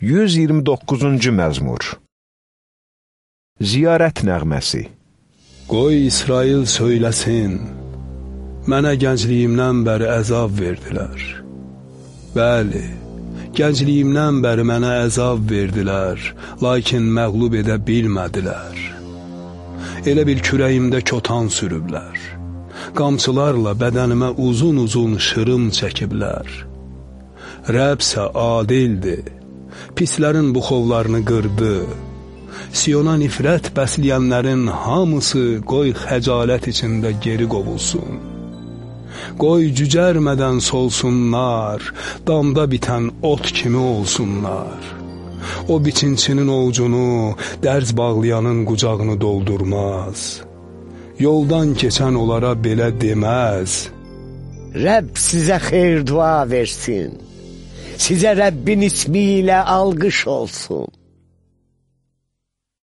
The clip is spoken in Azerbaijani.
129-cu məzmur Ziyarət nəğməsi Qoy İsrail söyləsin, mənə gəncliyimdən bəri əzab verdilər. Bəli, gəncliyimdən bəri mənə əzab verdilər, lakin məqlub edə bilmədilər. Elə bil kürəyimdə kotan sürüblər. Qamçılarla bədənimə uzun-uzun şırım çəkiblər. Rəbsə adildir, pislərin buxovlarını qırdı. Siyona nifrət bəsləyənlərin hamısı qoy xəcalət içində geri qovulsun. Qoy cücərmədən solsunlar, damda bitən ot kimi olsunlar. O biçinçinin ovucunu, dərz bağlayanın qucağını doldurmaz. Yoldan keçən onlara belə deməz. Rəbb sizə xeyir dua versin. Sizə Rəbbin ismi ilə alqış olsun.